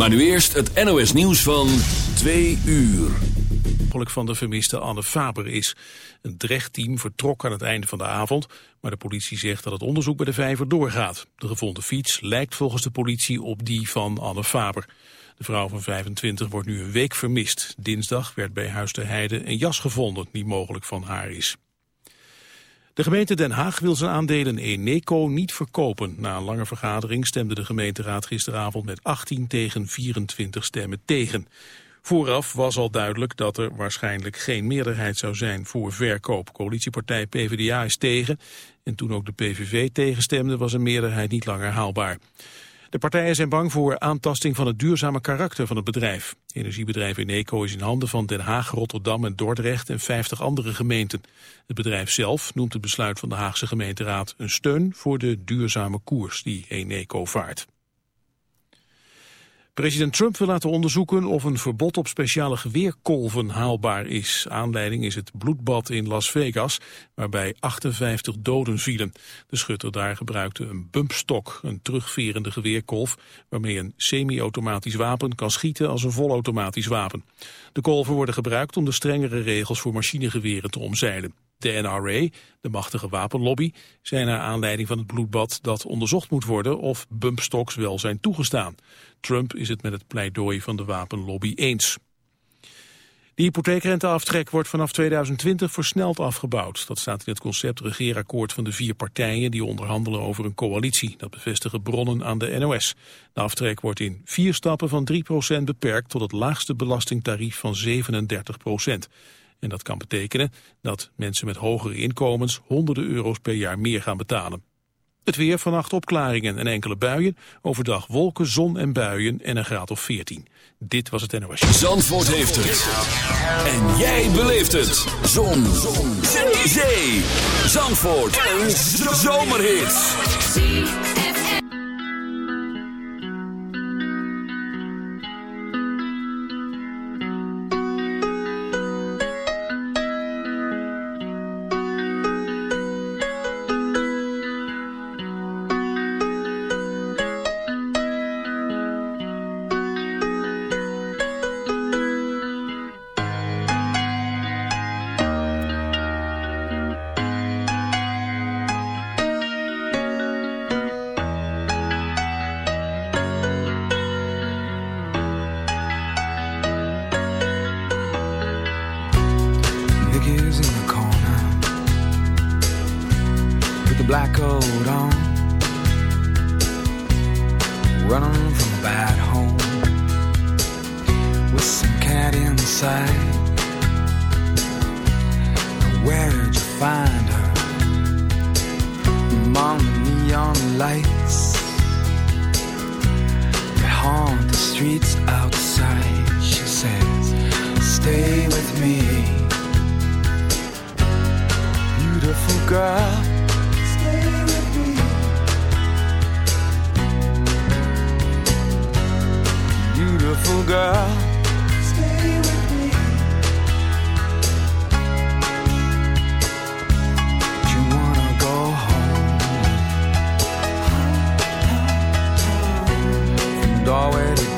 Maar nu eerst het NOS nieuws van 2 uur. van de vermiste Anne Faber is. Een drechtteam vertrok aan het einde van de avond, maar de politie zegt dat het onderzoek bij de vijver doorgaat. De gevonden fiets lijkt volgens de politie op die van Anne Faber. De vrouw van 25 wordt nu een week vermist. Dinsdag werd bij Huis de Heide een jas gevonden die mogelijk van haar is. De gemeente Den Haag wil zijn aandelen Eneco niet verkopen. Na een lange vergadering stemde de gemeenteraad gisteravond met 18 tegen 24 stemmen tegen. Vooraf was al duidelijk dat er waarschijnlijk geen meerderheid zou zijn voor verkoop. Coalitiepartij PvdA is tegen en toen ook de PVV tegenstemde was een meerderheid niet langer haalbaar. De partijen zijn bang voor aantasting van het duurzame karakter van het bedrijf. Energiebedrijf Eneco is in handen van Den Haag, Rotterdam en Dordrecht en 50 andere gemeenten. Het bedrijf zelf noemt het besluit van de Haagse gemeenteraad een steun voor de duurzame koers die Eneco vaart. President Trump wil laten onderzoeken of een verbod op speciale geweerkolven haalbaar is. Aanleiding is het bloedbad in Las Vegas, waarbij 58 doden vielen. De schutter daar gebruikte een bumpstok, een terugverende geweerkolf, waarmee een semi-automatisch wapen kan schieten als een volautomatisch wapen. De kolven worden gebruikt om de strengere regels voor machinegeweren te omzeilen. De NRA, de machtige wapenlobby, zei naar aanleiding van het bloedbad dat onderzocht moet worden of bumpstocks wel zijn toegestaan. Trump is het met het pleidooi van de wapenlobby eens. De hypotheekrenteaftrek wordt vanaf 2020 versneld afgebouwd. Dat staat in het concept regeerakkoord van de vier partijen die onderhandelen over een coalitie. Dat bevestigen bronnen aan de NOS. De aftrek wordt in vier stappen van 3% beperkt tot het laagste belastingtarief van 37%. En dat kan betekenen dat mensen met hogere inkomens honderden euro's per jaar meer gaan betalen. Het weer vannacht opklaringen en enkele buien. Overdag wolken, zon en buien en een graad of 14. Dit was het NOS. Zandvoort heeft het. En jij beleeft het. Zon. zon. Zee. Zandvoort. Een zomerhit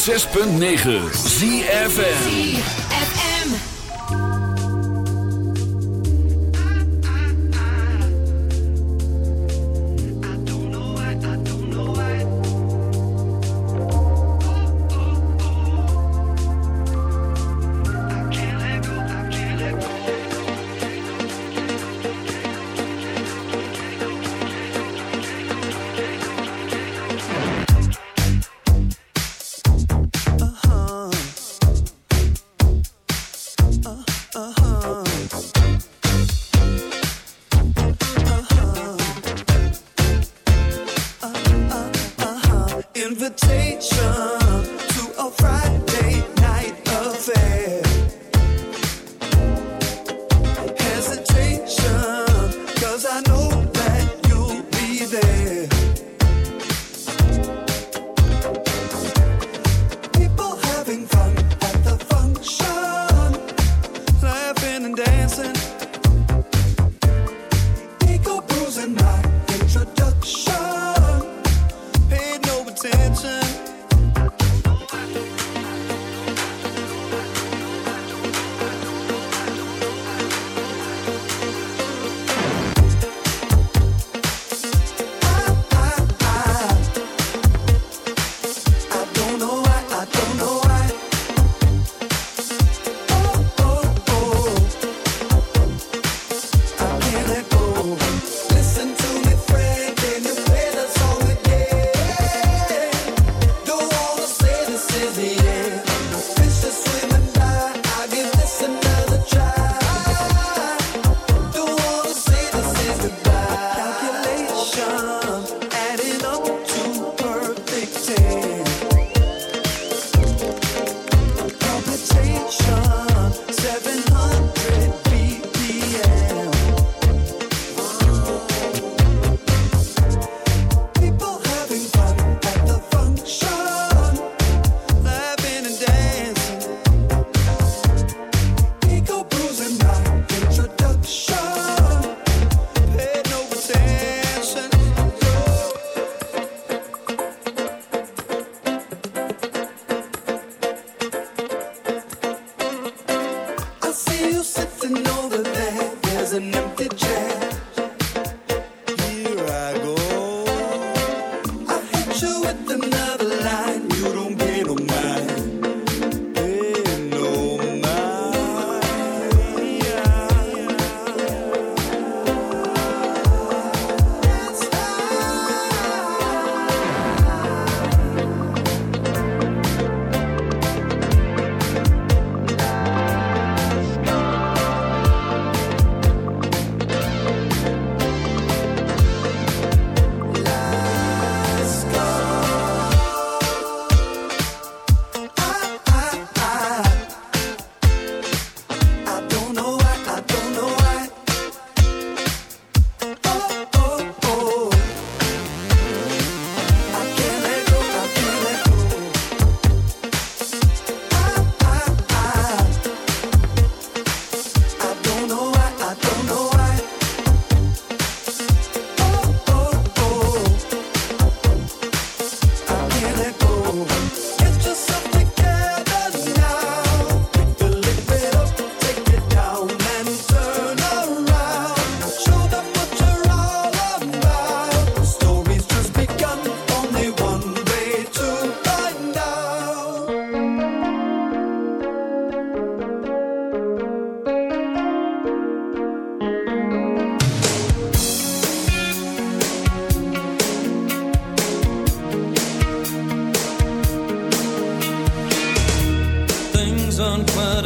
106.9 ZFN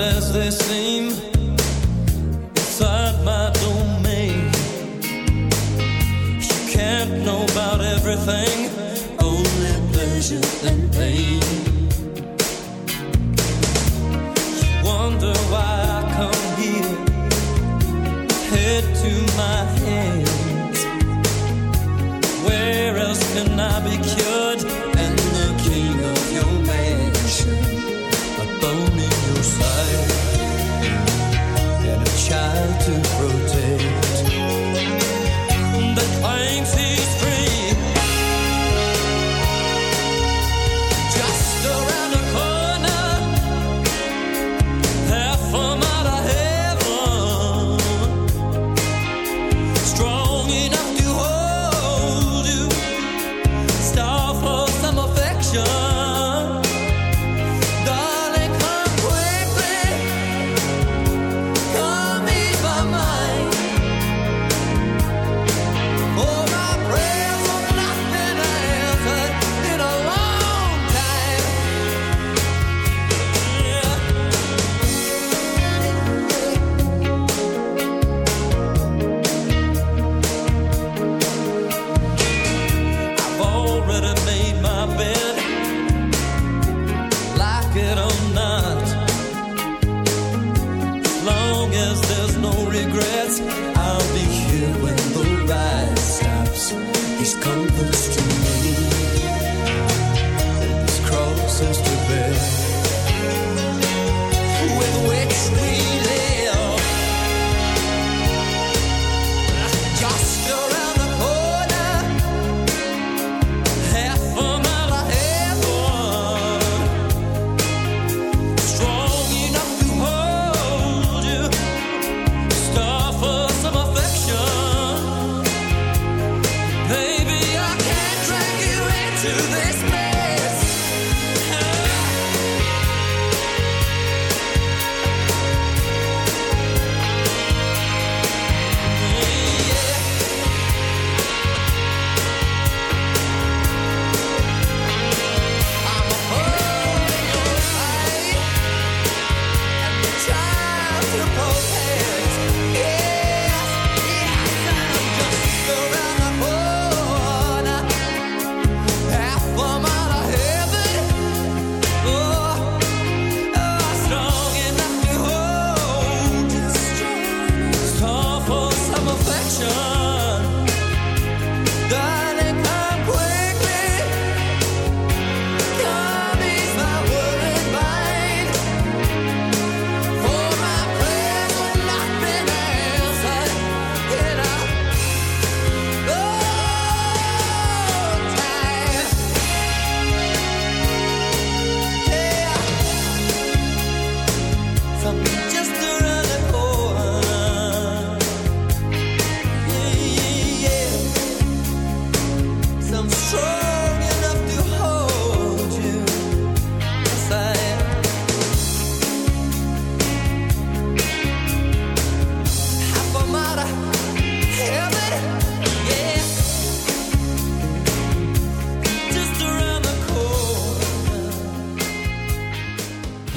as they seem, inside my domain. Can't know about everything, only and pain. Wonder why I come here, head to my hands. Where else can I be cured?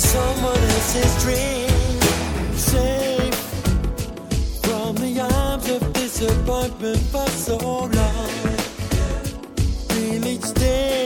someone else's dream. Safe from the arms of disappointment for so long. Feel each day.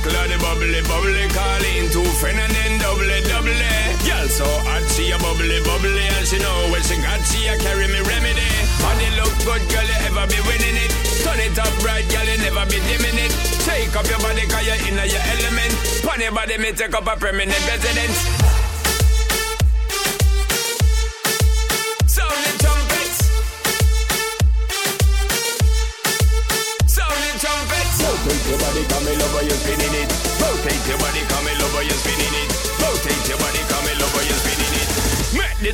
Buckle the bubbly, bubbly. Call in two friend and then double, double. Girl so hot, she a bubbly, bubbly. And she know when she got, she a carry me remedy. Body look good, girl, you ever be winning it. Turn it up right, girl, you never be dimming it. Take up your body, cause you're in your element. Pon your body, me take up a permanent residence.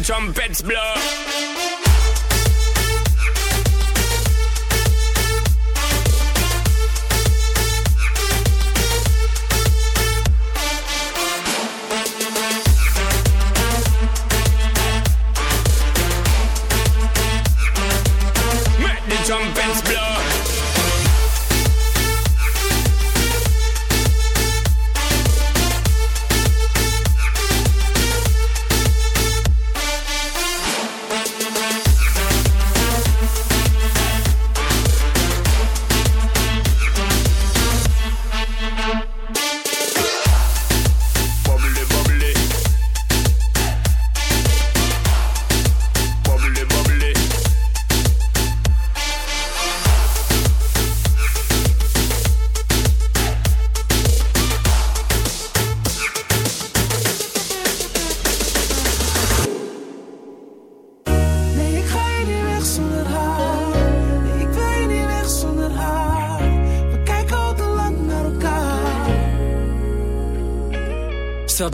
Trumpets blow.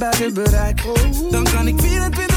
Buiten bereik. Dan kan ik 24-7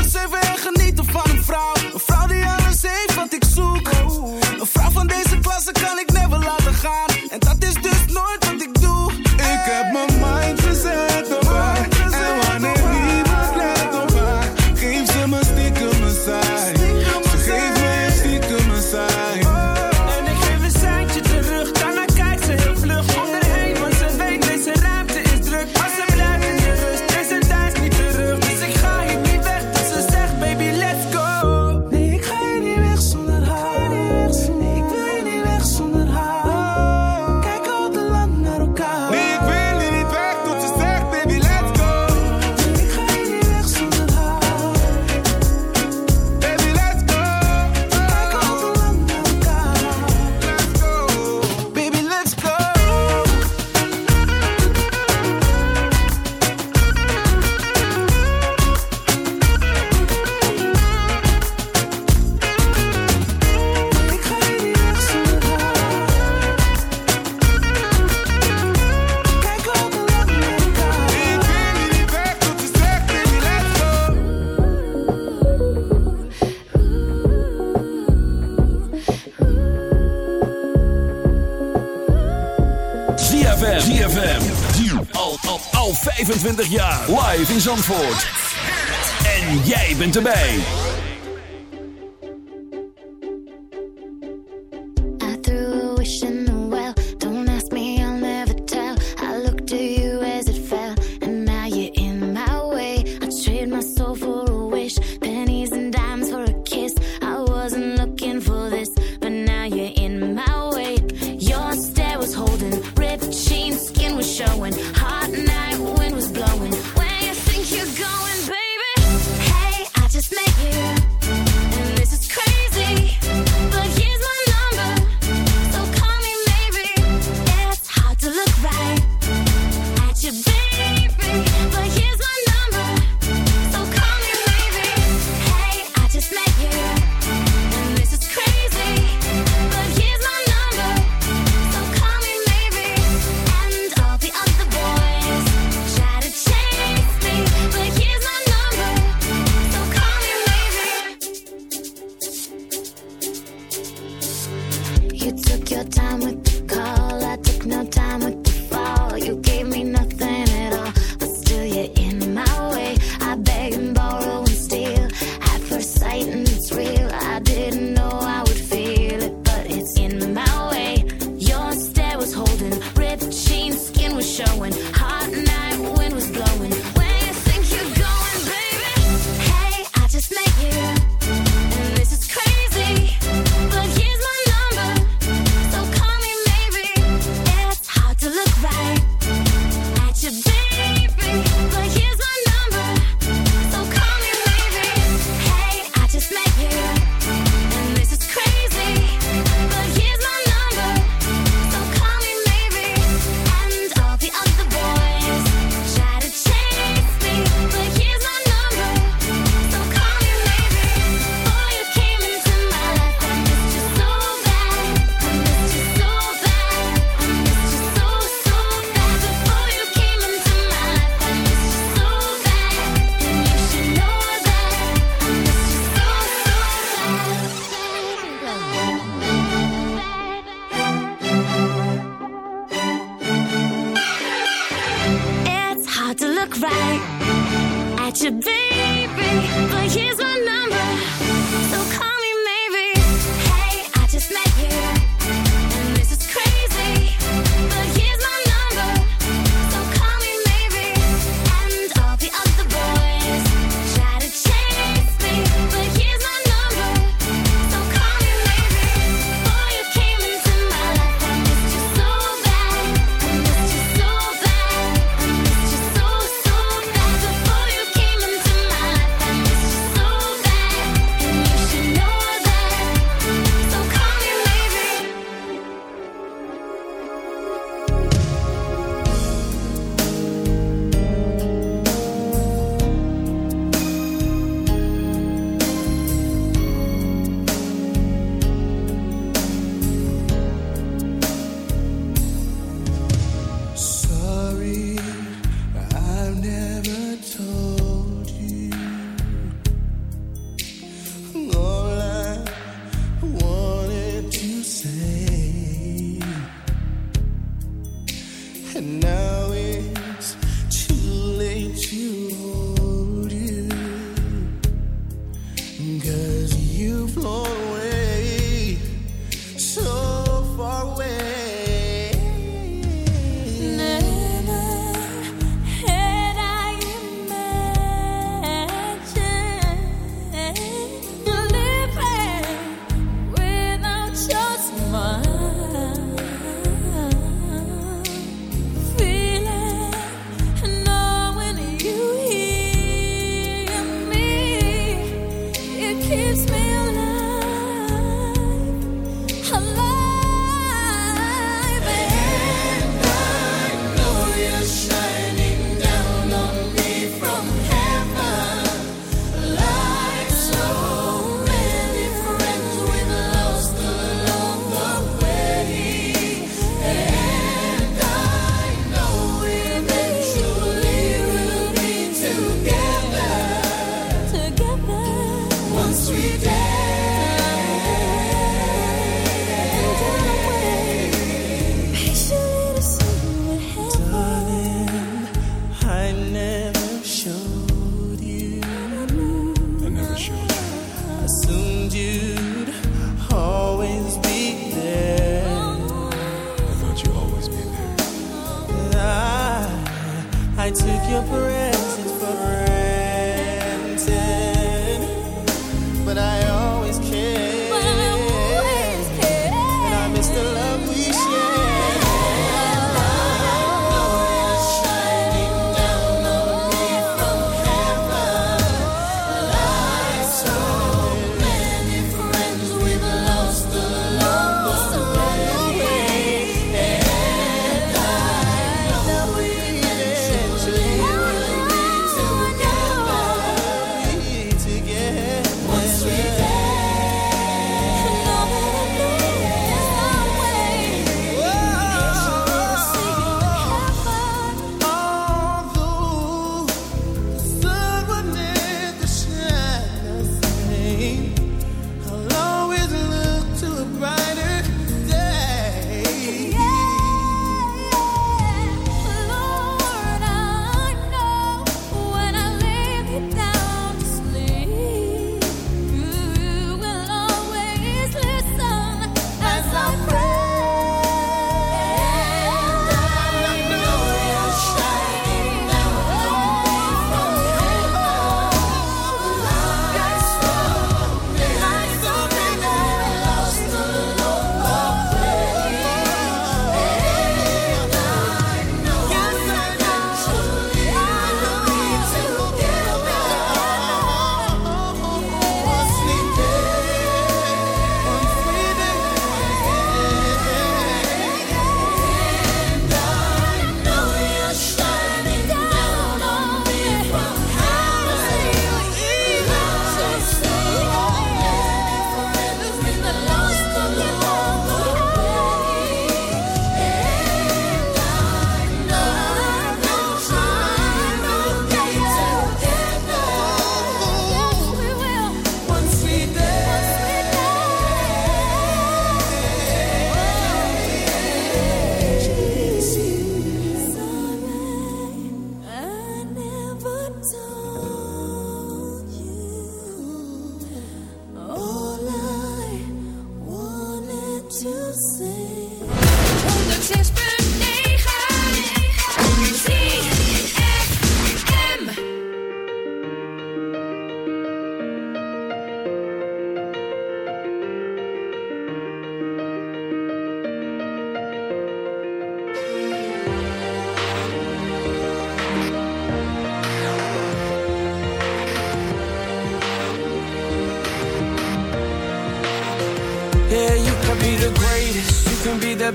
En jij bent erbij.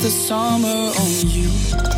the summer on you.